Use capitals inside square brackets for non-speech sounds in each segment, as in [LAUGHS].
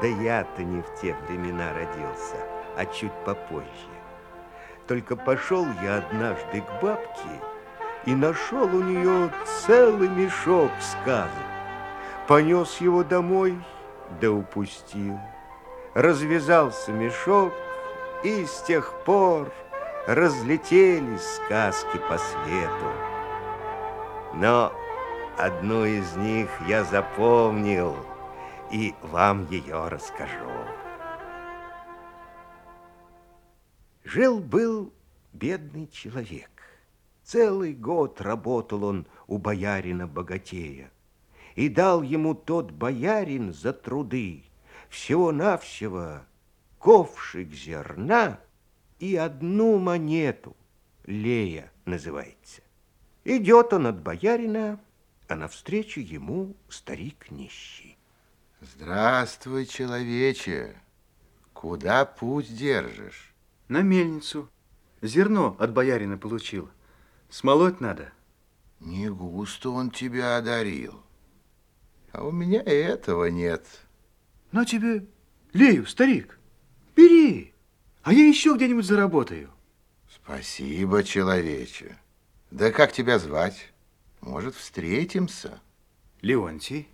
Да я-то не в те времена родился, а чуть попозже. Только пошел я однажды к бабке и нашел у нее целый мешок сказок. Понес его домой, да упустил. Развязался мешок, и с тех пор разлетелись сказки по свету. Но одну из них я запомнил и вам ее расскажу. Жил-был бедный человек. Целый год работал он у боярина-богатея. И дал ему тот боярин за труды всего-навсего ковшик зерна и одну монету, Лея называется. Идет он от боярина, а навстречу ему старик нищий. Здравствуй, человече. Куда путь держишь? На мельницу. Зерно от боярина получил. Смолоть надо. Не густо он тебя одарил. А у меня этого нет. На тебе лею, старик. Бери, а я еще где-нибудь заработаю. Спасибо, человече. Да как тебя звать? Может, встретимся? Леонтий.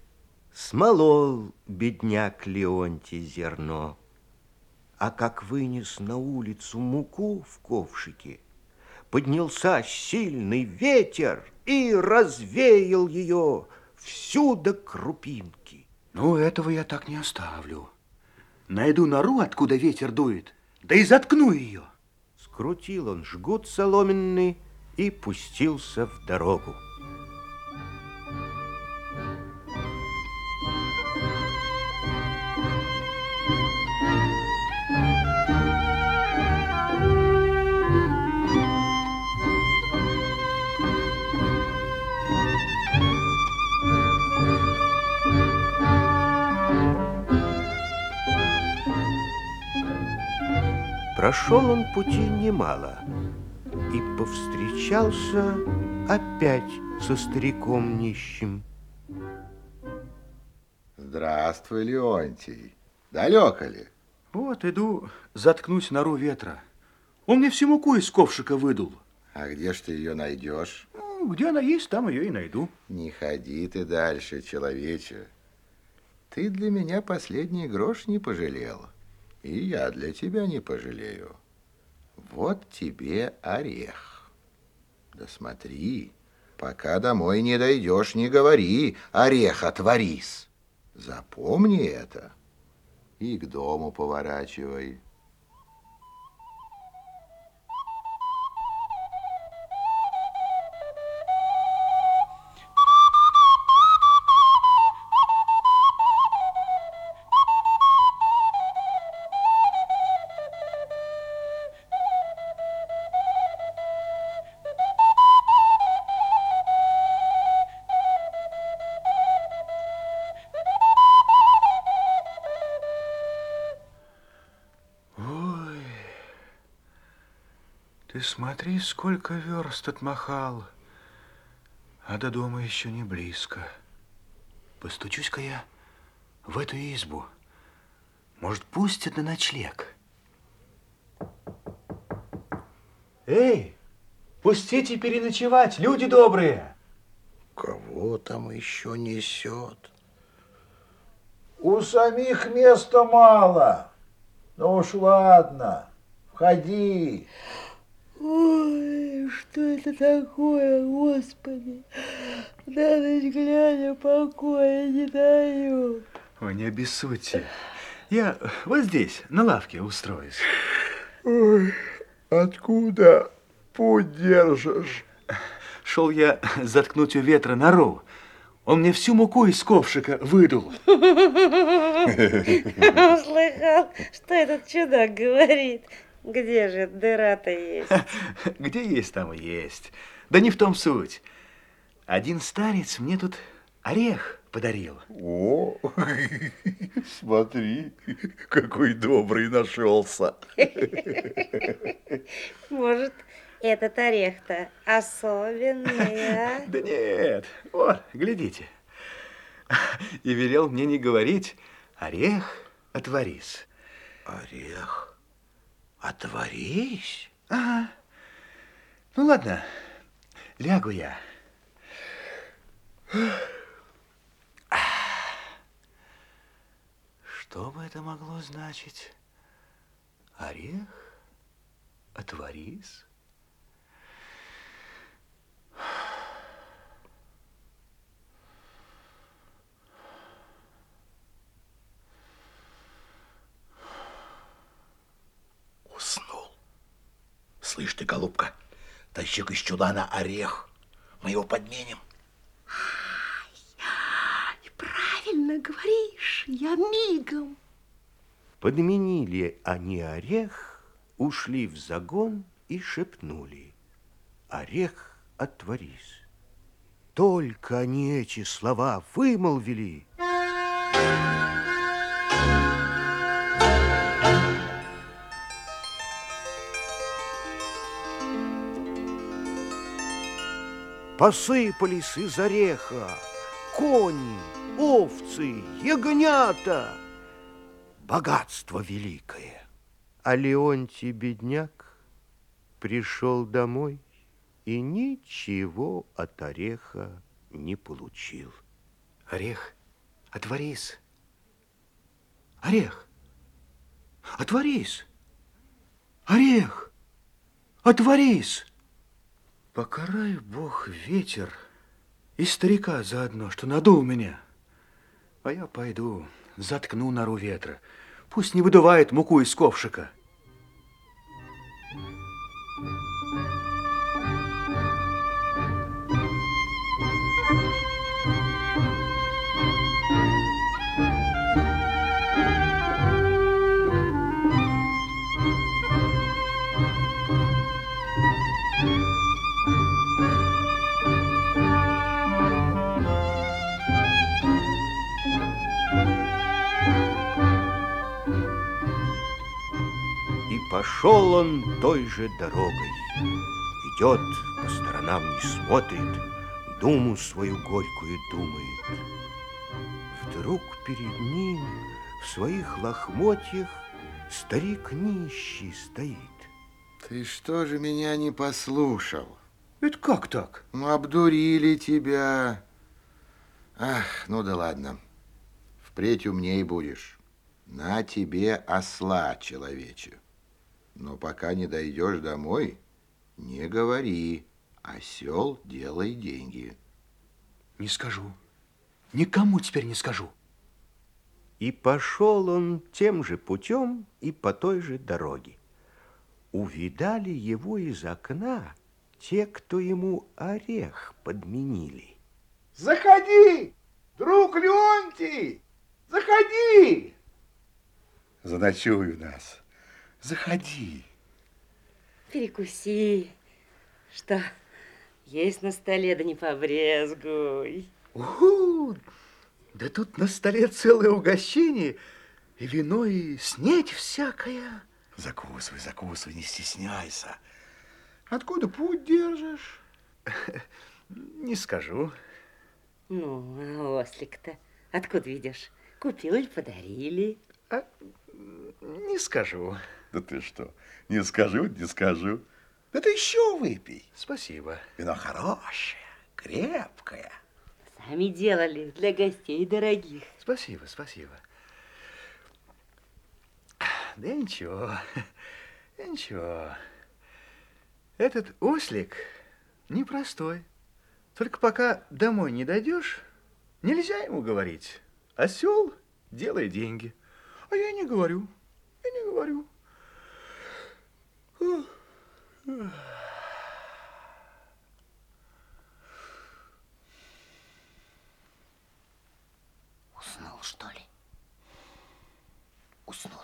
Смолол бедняк Леонтий зерно. А как вынес на улицу муку в ковшике, поднялся сильный ветер и развеял ее всю до крупинки. Ну, этого я так не оставлю. Найду нору, откуда ветер дует, да и заткну ее. Скрутил он жгут соломенный и пустился в дорогу. Прошел он пути немало и повстречался опять со стариком нищим. Здравствуй, Леонтий. Далеко ли? Вот иду, заткнусь нору ветра. Он мне всю муку из ковшика выдул. А где ж ты ее найдешь? Ну, где она есть, там ее и найду. Не ходи ты дальше, человече. Ты для меня последний грош не пожалел. И я для тебя не пожалею. Вот тебе орех. Да смотри, пока домой не дойдешь, не говори, орех отворись. Запомни это и к дому поворачивай. Смотри, сколько верст отмахал, а до дома еще не близко. Постучусь-ка я в эту избу. Может, пустят на ночлег. Эй, пустите переночевать, люди добрые. Кого там еще несет? У самих места мало. Ну уж ладно, входи. Ой, что это такое, Господи? На ночь глядя покоя не дают. Ой, не обессудьте. Я вот здесь, на лавке устроюсь. Ой, откуда путь держишь? Шел я заткнуть у ветра нору. Он мне всю муку из ковшика выдул. [LAUGHS] Услыхал, что этот чудак говорит. Где же дыра-то есть? [LAUGHS] Где есть, там и есть. Да не в том суть. Один старец мне тут орех подарил. О, [LAUGHS] смотри, какой добрый нашелся. [LAUGHS] Может, этот орех-то особенный, а? Да нет, вот, глядите. И велел мне не говорить «Орех, отворись». Орех, отворись. Ага. Ну, ладно, лягу я. Что бы это могло значить? Орех? Отворись? Слышь ты, голубка, тащи из чулана орех. Мы его подменим. Правильно говоришь, я мигом. Подменили они орех, ушли в загон и шепнули. Орех, отворись. Только они эти слова вымолвили. Посыпались из ореха кони, овцы, ягнята. Богатство великое. А Леонтий бедняк пришел домой и ничего от ореха не получил. Орех, отворись. Орех, отворись. Орех, отворись. Покарай Бог ветер и старика заодно, что надул меня. А я пойду, заткну нору ветра. Пусть не выдувает муку из ковшика. И пошел он той же дорогой. Идет, по сторонам не смотрит, думу свою горькую думает. Вдруг перед ним в своих лохмотьях старик нищий стоит. Ты что же меня не послушал? Это как так? Ну, обдурили тебя. Ах, ну да ладно. Впредь умней будешь. На тебе осла, человече. Но пока не дойдешь домой, не говори. Осел, делай деньги. Не скажу. Никому теперь не скажу. И пошел он тем же путем и по той же дороге. Увидали его из окна те, кто ему орех подменили. Заходи, друг Леонтий, заходи. Заночуй у нас. Заходи. Перекуси. Что, есть на столе, да не побрезгуй. Уху! Да тут на столе целое угощение, и вино, и снеть всякая. Закусывай, закусывай, не стесняйся. Откуда путь держишь? Не скажу. Ну, а ослик-то откуда видишь? Купил или подарили? А, не скажу. Да ты что, не скажу, не скажу. Да ты еще выпей. Спасибо. Вино хорошее, крепкое. Сами делали для гостей дорогих. Спасибо, спасибо. Да ничего, [LAUGHS] ничего. Этот ослик непростой. Только пока домой не дойдешь, нельзя ему говорить. Осел, делай деньги. А я не говорю, я не говорю. Уснул, что ли? Уснул.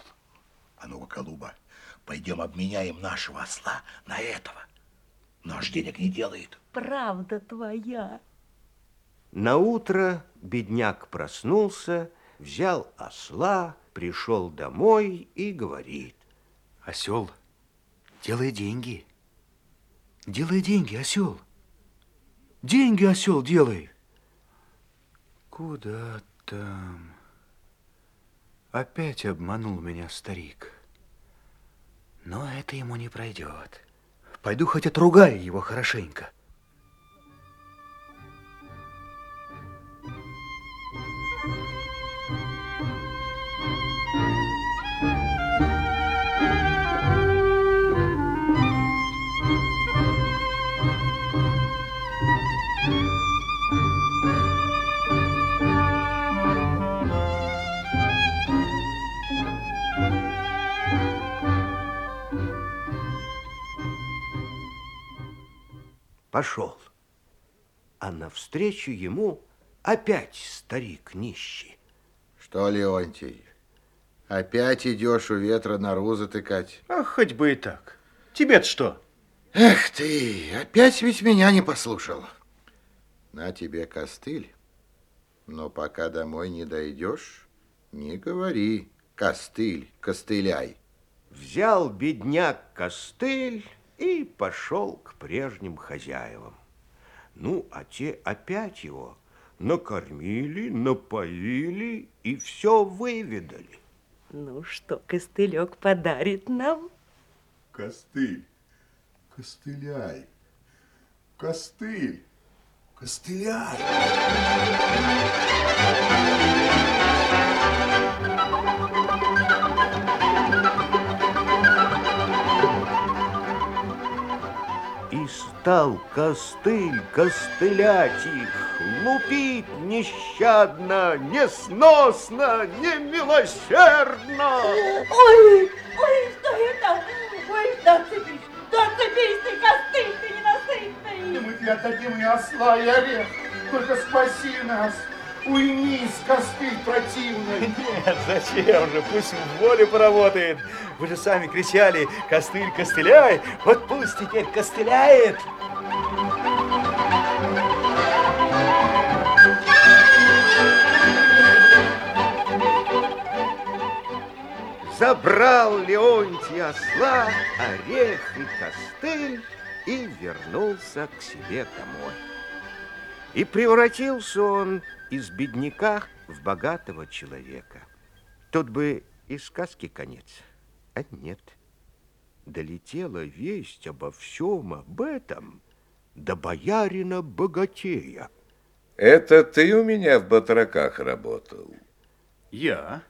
А ну-ка, Колуба, пойдем обменяем нашего осла на этого. Наш денег не делает. Правда твоя. На утро бедняк проснулся, взял осла, пришел домой и говорит. Осел, делай деньги. Делай деньги, осел. Деньги, осел, делай. куда там? Опять обманул меня старик. Но это ему не пройдет. Пойду хоть отругаю его хорошенько. Пошел. А навстречу ему опять старик нищий. Что, Леонтий, опять идешь у ветра нору затыкать? А хоть бы и так. Тебе-то что? Эх ты, опять ведь меня не послушал. На тебе костыль, но пока домой не дойдешь, не говори костыль, костыляй. Взял бедняк костыль и пошел к прежним хозяевам. Ну, а те опять его накормили, напоили и все выведали. Ну что, костылек подарит нам? Костыль, костыляй, костыль, костыляй. Стал костыль костылять их, лупить нещадно, несносно, немилосердно. Ой, ой, что это? Ой, да цепись, да цепись ты, костыль ты ненасытный. Мы тебе отдадим и осла, и орех. Только спаси нас. Уймись, костыль противный. [LAUGHS] Нет, зачем же? Пусть в воле поработает. Вы же сами кричали, костыль, костыляй. Вот пусть теперь костыляет. Забрал Леонтий осла, орех и костыль и вернулся к себе домой. И превратился он из бедняка в богатого человека. Тут бы и сказки конец, а нет. Долетела весть обо всем об этом до боярина-богатея. Это ты у меня в батраках работал? Я?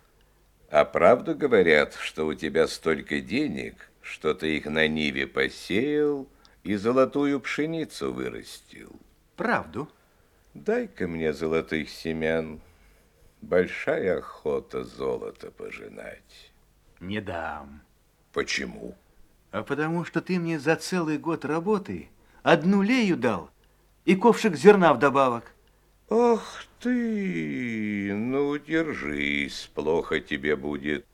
А правду говорят, что у тебя столько денег, что ты их на ниве посеял и золотую пшеницу вырастил? Правду. Дай-ка мне золотых семян. Большая охота золото пожинать. Не дам. Почему? А потому что ты мне за целый год работы одну лею дал и ковшик зерна вдобавок. Ах ты, ну держись, плохо тебе будет.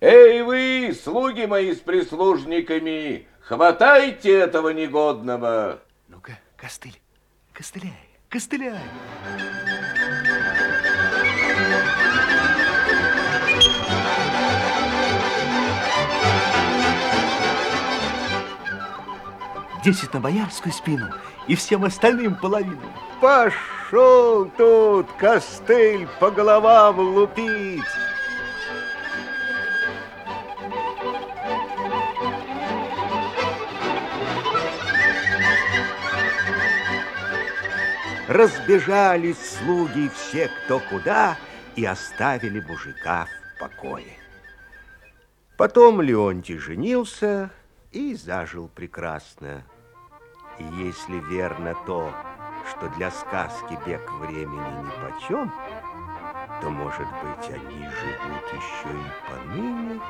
Эй вы, слуги мои с прислужниками, хватайте этого негодного. Ну-ка, костыль, костыляй, костыляй. Десять на боярскую спину и всем остальным половину. Пошел тут костыль по головам лупить. Разбежались слуги все кто куда и оставили мужика в покое. Потом Леонтий женился и зажил прекрасно. И если верно то, что для сказки бег времени нипочем, то, может быть, они живут еще и поныне.